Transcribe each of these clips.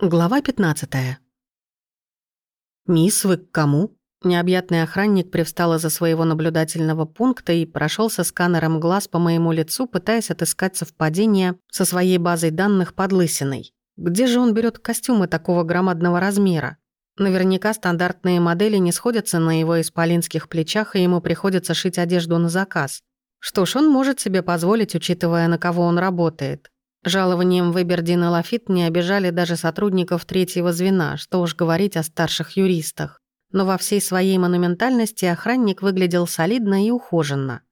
Глава 15. «Мисс, вы к кому?» Необъятный охранник привстал из-за своего наблюдательного пункта и прошелся сканером глаз по моему лицу, пытаясь отыскать совпадение со своей базой данных под лысиной. Где же он берет костюмы такого громадного размера? Наверняка стандартные модели не сходятся на его исполинских плечах, и ему приходится шить одежду на заказ. Что ж, он может себе позволить, учитывая, на кого он работает. Жалованием в Эбердин и Лафит не обижали даже сотрудников третьего звена, что уж говорить о старших юристах. Но во всей своей монументальности охранник выглядел солидно и ухоженно.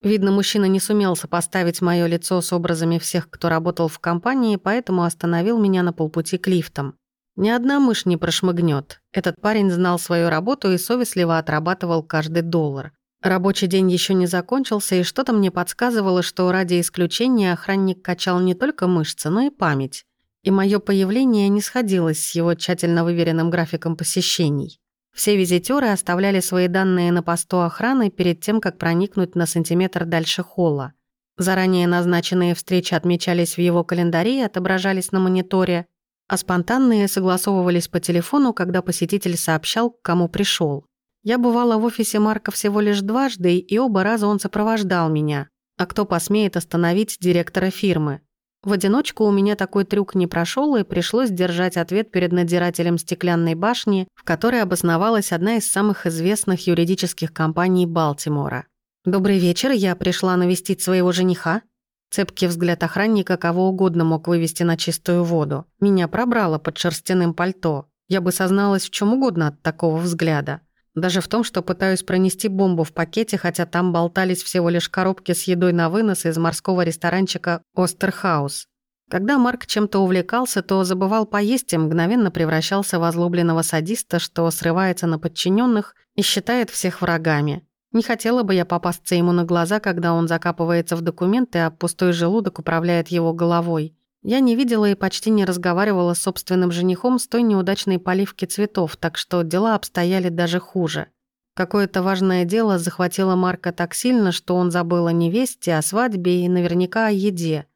Видно, мужчина не сумел сопоставить мое лицо с образами всех, кто работал в компании, поэтому остановил меня на полпути к лифтам. Ни одна мышь не прошмыгнет. Этот парень знал свою работу и совестливо отрабатывал каждый доллар. Рабочий день еще не закончился, и что-то мне подсказывало, что ради исключения охранник качал не только мышцы, но и память. И мое появление не сходилось с его тщательно выверенным графиком посещений. Все визитеры оставляли свои данные на посту охраны перед тем, как проникнуть на сантиметр дальше холла. Заранее назначенные встречи отмечались в его календаре и отображались на мониторе, а спонтанные согласовывались по телефону, когда посетитель сообщал, к кому пришел. Я бывала в офисе Марка всего лишь дважды, и оба раза он сопровождал меня. А кто посмеет остановить директора фирмы? В одиночку у меня такой трюк не прошел, и пришлось держать ответ перед надзирателем стеклянной башни, в которой обосновалась одна из самых известных юридических компаний Балтимора. «Добрый вечер, я пришла навестить своего жениха». Цепкий взгляд охранника кого угодно мог вывести на чистую воду. Меня пробрало под шерстяным пальто. Я бы созналась в чем угодно от такого взгляда. Даже в том, что пытаюсь пронести бомбу в пакете, хотя там болтались всего лишь коробки с едой на вынос из морского ресторанчика «Остерхаус». Когда Марк чем-то увлекался, то забывал поесть и мгновенно превращался в озлобленного садиста, что срывается на подчиненных и считает всех врагами. Не хотела бы я попасться ему на глаза, когда он закапывается в документы, а пустой желудок управляет его головой. Я не видела и почти не разговаривала с собственным женихом с той неудачной поливки цветов, так что дела обстояли даже хуже. Какое-то важное дело захватило Марка так сильно, что он забыл о невесте, о свадьбе и наверняка о еде.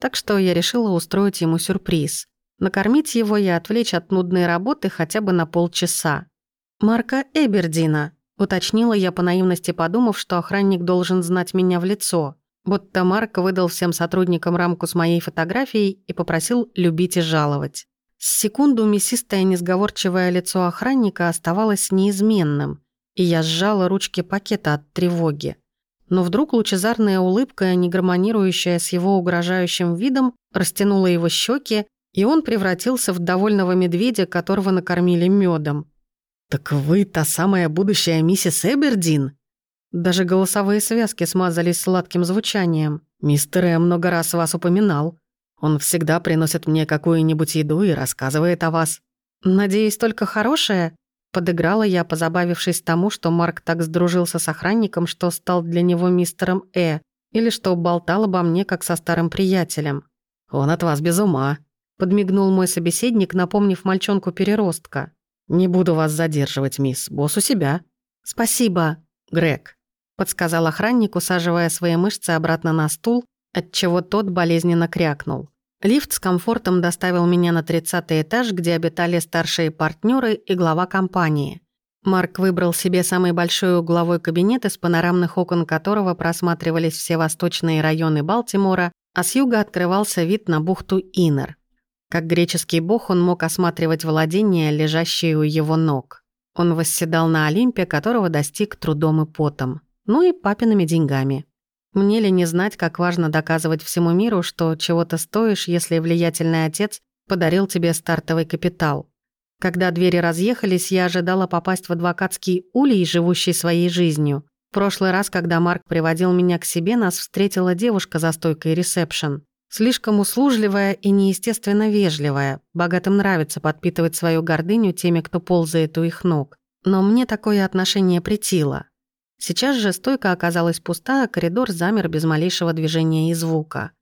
Так что я решила устроить ему сюрприз. Накормить его и отвлечь от нудной работы хотя бы на полчаса. «Марка Эбердина», — уточнила я по наивности, подумав, что охранник должен знать меня в лицо. Будто Марк выдал всем сотрудникам рамку с моей фотографией и попросил любить и жаловать. С секунду мясистое несговорчивое лицо охранника оставалось неизменным, и я сжала ручки пакета от тревоги. Но вдруг лучезарная улыбка, не гармонирующая с его угрожающим видом, растянула его щеки, и он превратился в довольного медведя, которого накормили медом. «Так вы та самая будущая миссис Эбердин?» Даже голосовые связки смазались сладким звучанием. «Мистер Э много раз вас упоминал. Он всегда приносит мне какую-нибудь еду и рассказывает о вас. Надеюсь, только хорошее?» Подыграла я, позабавившись тому, что Марк так сдружился с охранником, что стал для него мистером Э, или что болтал обо мне, как со старым приятелем. «Он от вас без ума», — подмигнул мой собеседник, напомнив мальчонку-переростка. «Не буду вас задерживать, мисс. Босс у себя». «Спасибо, Грег» подсказал охранник, усаживая свои мышцы обратно на стул, отчего тот болезненно крякнул. Лифт с комфортом доставил меня на 30 этаж, где обитали старшие партнеры и глава компании. Марк выбрал себе самый большой угловой кабинет, из панорамных окон которого просматривались все восточные районы Балтимора, а с юга открывался вид на бухту Инер. Как греческий бог он мог осматривать владения, лежащие у его ног. Он восседал на Олимпе, которого достиг трудом и потом ну и папиными деньгами. Мне ли не знать, как важно доказывать всему миру, что чего-то стоишь, если влиятельный отец подарил тебе стартовый капитал. Когда двери разъехались, я ожидала попасть в адвокатский улей, живущий своей жизнью. В прошлый раз, когда Марк приводил меня к себе, нас встретила девушка за стойкой ресепшн. Слишком услужливая и неестественно вежливая. Богатым нравится подпитывать свою гордыню теми, кто ползает у их ног. Но мне такое отношение притило. Сейчас же стойка оказалась пуста, а коридор замер без малейшего движения и звука.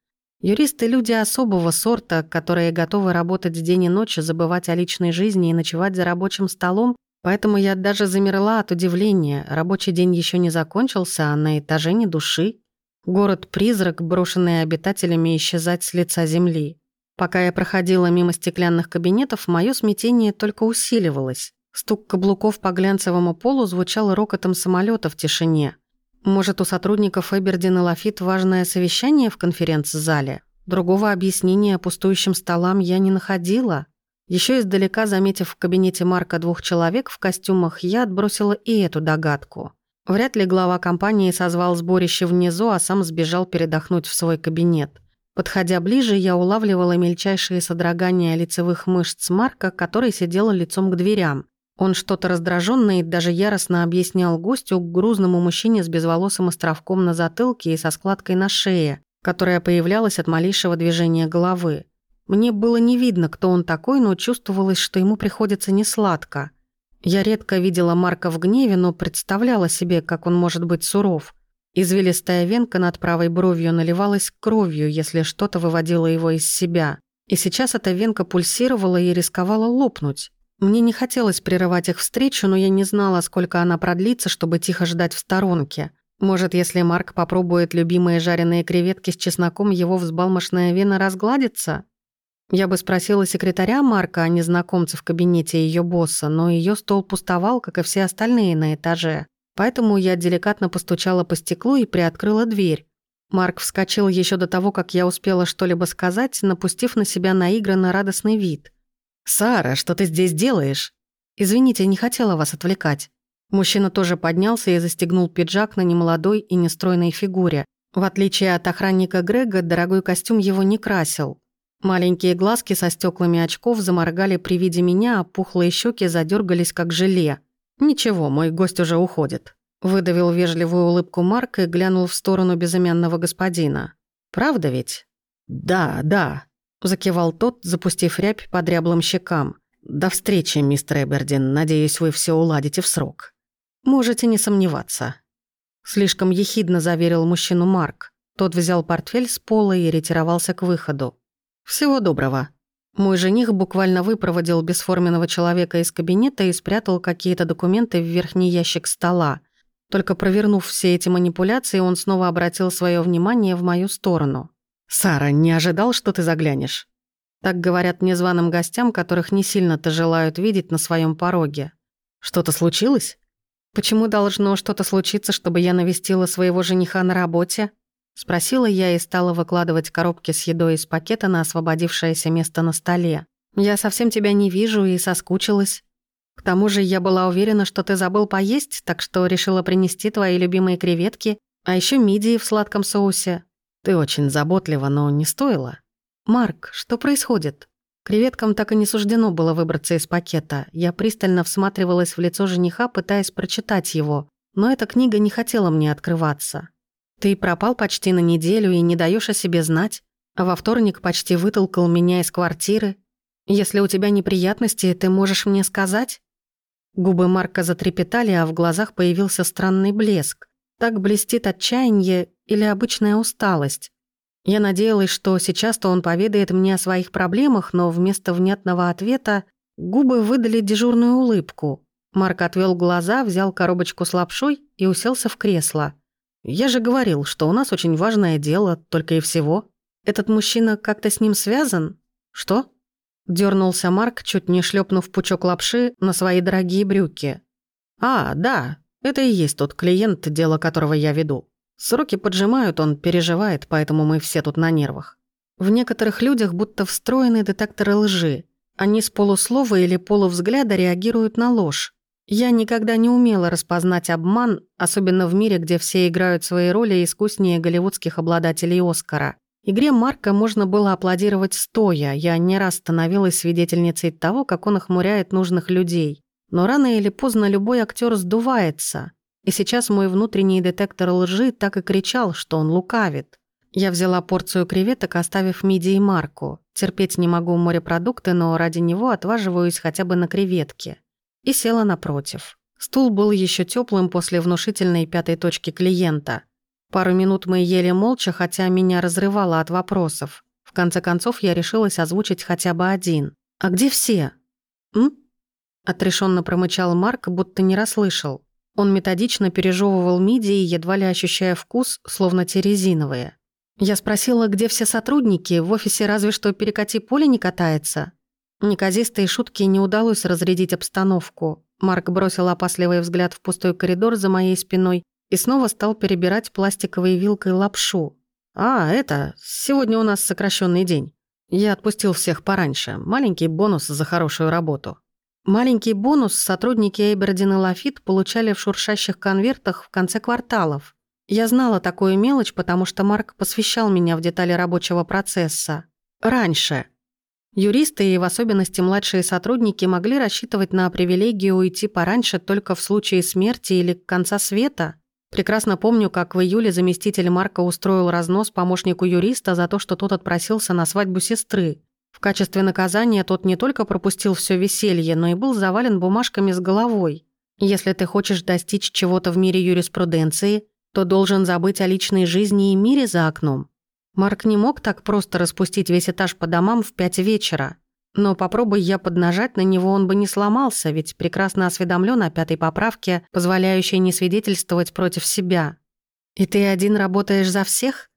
Юристы – люди особого сорта, которые готовы работать день и ночь, забывать о личной жизни и ночевать за рабочим столом, поэтому я даже замерла от удивления. Рабочий день еще не закончился, а на этаже ни души. Город-призрак, брошенный обитателями исчезать с лица земли. Пока я проходила мимо стеклянных кабинетов, мое смятение только усиливалось. Стук каблуков по глянцевому полу звучал рокотом самолета в тишине. Может, у сотрудников Эбердин и Лафит важное совещание в конференц-зале? Другого объяснения пустующим столам я не находила. Еще издалека, заметив в кабинете Марка двух человек в костюмах, я отбросила и эту догадку. Вряд ли глава компании созвал сборище внизу, а сам сбежал передохнуть в свой кабинет. Подходя ближе, я улавливала мельчайшие содрогания лицевых мышц Марка, который сидел лицом к дверям. Он что-то раздражённо и даже яростно объяснял гостю, грузному мужчине с безволосым островком на затылке и со складкой на шее, которая появлялась от малейшего движения головы. Мне было не видно, кто он такой, но чувствовалось, что ему приходится несладко. Я редко видела Марка в гневе, но представляла себе, как он может быть суров. Извилистая венка над правой бровью наливалась кровью, если что-то выводило его из себя. И сейчас эта венка пульсировала и рисковала лопнуть. Мне не хотелось прерывать их встречу, но я не знала, сколько она продлится, чтобы тихо ждать в сторонке. Может, если Марк попробует любимые жареные креветки с чесноком, его взбалмошная вена разгладится? Я бы спросила секретаря Марка, а не знакомца в кабинете ее босса, но ее стол пустовал, как и все остальные на этаже. Поэтому я деликатно постучала по стеклу и приоткрыла дверь. Марк вскочил еще до того, как я успела что-либо сказать, напустив на себя наигранно радостный вид. «Сара, что ты здесь делаешь?» «Извините, не хотела вас отвлекать». Мужчина тоже поднялся и застегнул пиджак на немолодой и нестройной фигуре. В отличие от охранника Грега, дорогой костюм его не красил. Маленькие глазки со стеклами очков заморгали при виде меня, а пухлые щеки задергались как желе. «Ничего, мой гость уже уходит». Выдавил вежливую улыбку Марк и глянул в сторону безымянного господина. «Правда ведь?» «Да, да», Закивал тот, запустив рябь по дряблым щекам. «До встречи, мистер Эбердин. Надеюсь, вы все уладите в срок». «Можете не сомневаться». Слишком ехидно заверил мужчину Марк. Тот взял портфель с пола и ретировался к выходу. «Всего доброго». Мой жених буквально выпроводил бесформенного человека из кабинета и спрятал какие-то документы в верхний ящик стола. Только провернув все эти манипуляции, он снова обратил свое внимание в мою сторону. «Сара, не ожидал, что ты заглянешь?» Так говорят незваным гостям, которых не сильно-то желают видеть на своем пороге. «Что-то случилось?» «Почему должно что-то случиться, чтобы я навестила своего жениха на работе?» Спросила я и стала выкладывать коробки с едой из пакета на освободившееся место на столе. «Я совсем тебя не вижу и соскучилась. К тому же я была уверена, что ты забыл поесть, так что решила принести твои любимые креветки, а еще мидии в сладком соусе. Ты очень заботлива, но не стоило. Марк, что происходит? Креветкам так и не суждено было выбраться из пакета. Я пристально всматривалась в лицо жениха, пытаясь прочитать его. Но эта книга не хотела мне открываться. Ты пропал почти на неделю и не даешь о себе знать. А во вторник почти вытолкал меня из квартиры. Если у тебя неприятности, ты можешь мне сказать? Губы Марка затрепетали, а в глазах появился странный блеск. Так блестит отчаяние или обычная усталость. Я надеялась, что сейчас-то он поведает мне о своих проблемах, но вместо внятного ответа губы выдали дежурную улыбку. Марк отвел глаза, взял коробочку с лапшой и уселся в кресло. «Я же говорил, что у нас очень важное дело, только и всего. Этот мужчина как-то с ним связан? Что?» Дёрнулся Марк, чуть не шлепнув пучок лапши на свои дорогие брюки. «А, да, это и есть тот клиент, дело которого я веду. Сроки поджимают, он переживает, поэтому мы все тут на нервах. В некоторых людях будто встроены детекторы лжи. Они с полуслова или полувзгляда реагируют на ложь. Я никогда не умела распознать обман, особенно в мире, где все играют свои роли искуснее голливудских обладателей Оскара. Игре Марка можно было аплодировать стоя, я не раз становилась свидетельницей того, как он охмуряет нужных людей. Но рано или поздно любой актер сдувается. И сейчас мой внутренний детектор лжи так и кричал, что он лукавит. Я взяла порцию креветок, оставив миди и марку. Терпеть не могу морепродукты, но ради него отваживаюсь хотя бы на креветки. И села напротив. Стул был еще теплым после внушительной пятой точки клиента. Пару минут мы ели молча, хотя меня разрывало от вопросов. В конце концов, я решилась озвучить хотя бы один. «А где все?» «М?» Отрешенно промычал Марк, будто не расслышал. Он методично пережевывал мидии, едва ли ощущая вкус, словно те резиновые. Я спросила, где все сотрудники, в офисе разве что перекати поле не катается. Неказистые шутки не удалось разрядить обстановку. Марк бросил опасливый взгляд в пустой коридор за моей спиной и снова стал перебирать пластиковой вилкой лапшу. «А, это, сегодня у нас сокращенный день. Я отпустил всех пораньше. Маленький бонус за хорошую работу». Маленький бонус сотрудники Эйбердин и Лафит получали в шуршащих конвертах в конце кварталов. Я знала такую мелочь, потому что Марк посвящал меня в детали рабочего процесса. Раньше. Юристы и в особенности младшие сотрудники могли рассчитывать на привилегию уйти пораньше только в случае смерти или конца света. Прекрасно помню, как в июле заместитель Марка устроил разнос помощнику юриста за то, что тот отпросился на свадьбу сестры. В качестве наказания тот не только пропустил все веселье, но и был завален бумажками с головой. Если ты хочешь достичь чего-то в мире юриспруденции, то должен забыть о личной жизни и мире за окном. Марк не мог так просто распустить весь этаж по домам в пять вечера. Но попробуй я поднажать на него, он бы не сломался, ведь прекрасно осведомлен о пятой поправке, позволяющей не свидетельствовать против себя. «И ты один работаешь за всех?»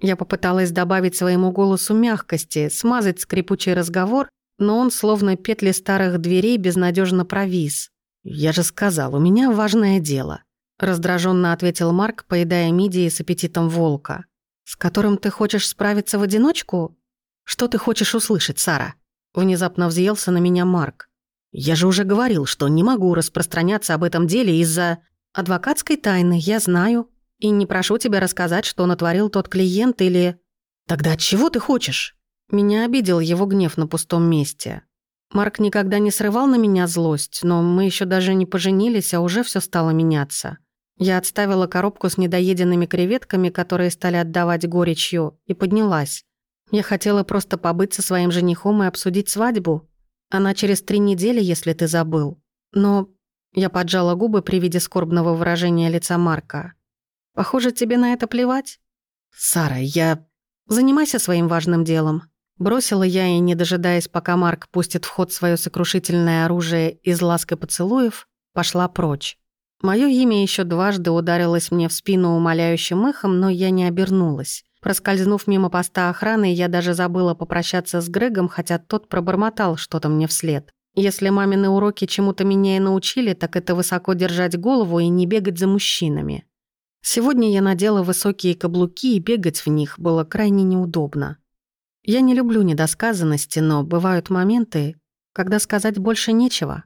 Я попыталась добавить своему голосу мягкости, смазать скрипучий разговор, но он, словно петли старых дверей, безнадежно провис. «Я же сказал, у меня важное дело», — раздраженно ответил Марк, поедая мидии с аппетитом волка. «С которым ты хочешь справиться в одиночку? Что ты хочешь услышать, Сара?» Внезапно взъелся на меня Марк. «Я же уже говорил, что не могу распространяться об этом деле из-за адвокатской тайны, я знаю», и не прошу тебя рассказать, что натворил тот клиент или... Тогда чего ты хочешь? Меня обидел его гнев на пустом месте. Марк никогда не срывал на меня злость, но мы еще даже не поженились, а уже все стало меняться. Я отставила коробку с недоеденными креветками, которые стали отдавать горечью, и поднялась. Я хотела просто побыть со своим женихом и обсудить свадьбу. Она через три недели, если ты забыл. Но я поджала губы при виде скорбного выражения лица Марка. Похоже, тебе на это плевать. Сара, я... Занимайся своим важным делом. Бросила я и, не дожидаясь, пока Марк пустит в ход свое сокрушительное оружие из ласк и поцелуев, пошла прочь. Мое имя еще дважды ударилось мне в спину умоляющим эхом, но я не обернулась. Проскользнув мимо поста охраны, я даже забыла попрощаться с Грегом, хотя тот пробормотал что-то мне вслед. Если мамины уроки чему-то меня и научили, так это высоко держать голову и не бегать за мужчинами. Сегодня я надела высокие каблуки, и бегать в них было крайне неудобно. Я не люблю недосказанности, но бывают моменты, когда сказать больше нечего.